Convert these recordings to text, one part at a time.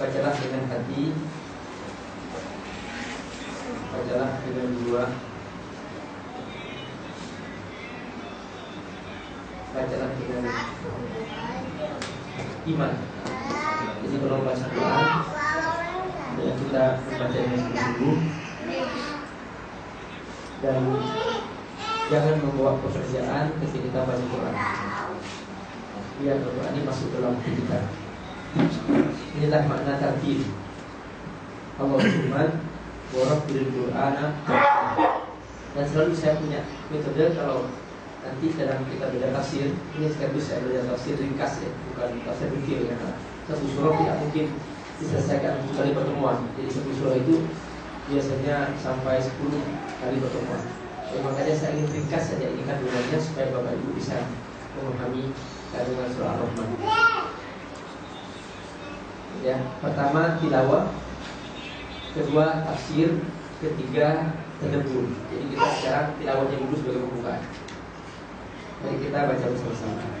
Bacalah dengan hati. Bacalah dengan jiwa. Bacalah dengan iman. Jadi kalau baca Quran Ya kita membaca dengan sungguh Dan Jangan membawa pekerjaan ketika baca Quran. Biar Quran ini masuk dalam hati kita Inilah makna tartil Allah firman Warabbil Qur'ana Dan selalu saya punya metode kalau nanti dalam kita belajar tafsir Ini sekaligus saya belajar tafsir ringkas ya Bukan tafsir detail ya. Satu surah tidak mungkin diselesaikan kali pertemuan. Jadi satu surah itu biasanya sampai 10 kali pertemuan. Ya, Makanya saya ingin ringkas saja ini kandungannya Supaya Bapak Ibu bisa memahami kandungan surah Ar-Rahman Ya, pertama tilawah, kedua tafsir, ketiga tadabbur. Jadi kita sekarang tilawahnya dulu sebagai pembukaan. Mari kita baca bersama-sama.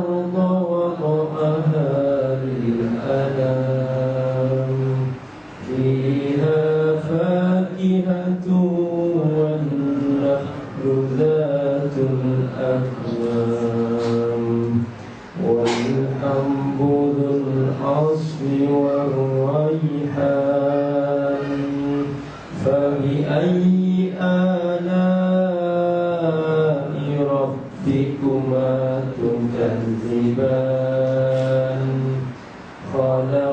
والأرض وطأها للأنام فيها فاكهة والنخل ذات الأكوام والحب ذو الحصف والريحان. فبأي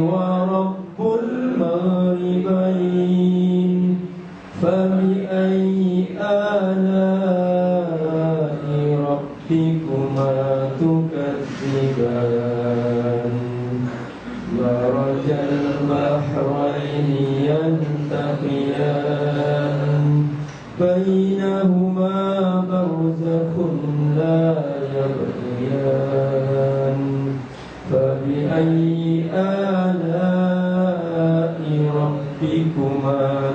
ورب المغربين فبأي آلاء ربكما تكذبان؟ مرج البحرين يلتقيان بينهما برزخ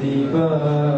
ربكما تكذبان